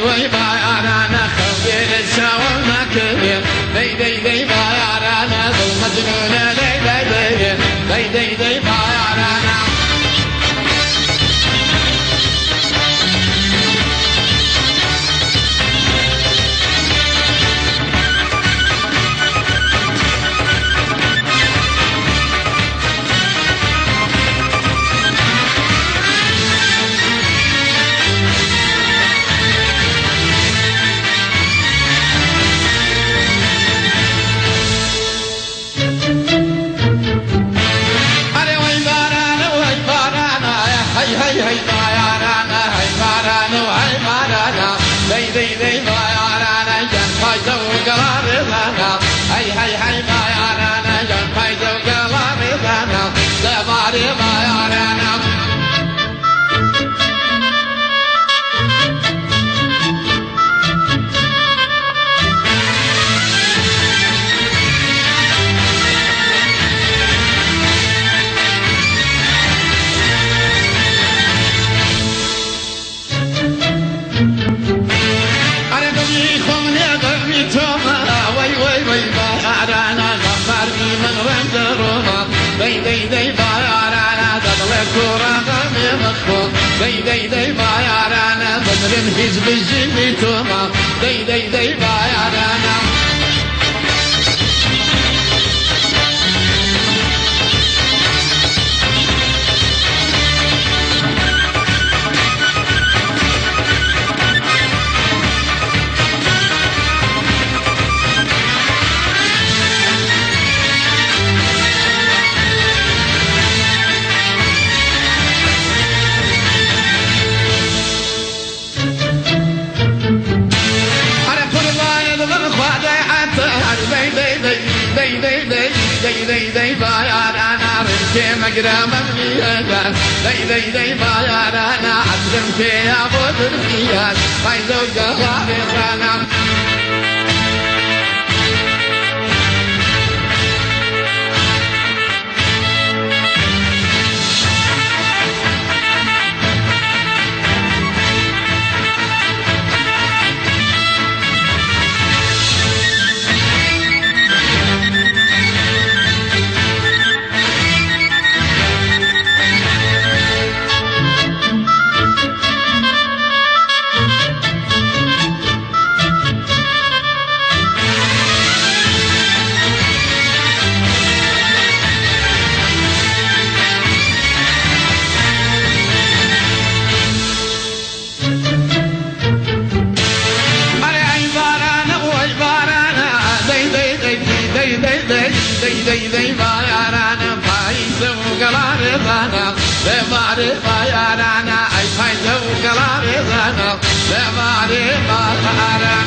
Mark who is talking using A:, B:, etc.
A: way, way back. inventar. دي دي بايانا أنا تطلق ورقم مخفوق دي دي دي بايانا أنا بدل الحزب الجميل توما دي دي دي بايانا أنا دەی دەی باارانارم پێ مەگرامەم میدان دەی دەی دەی باارانە عزم پێیا بۆ دنیان پایزەوجەڵێ خانم mayana le mare mayana I find the body le mare mayana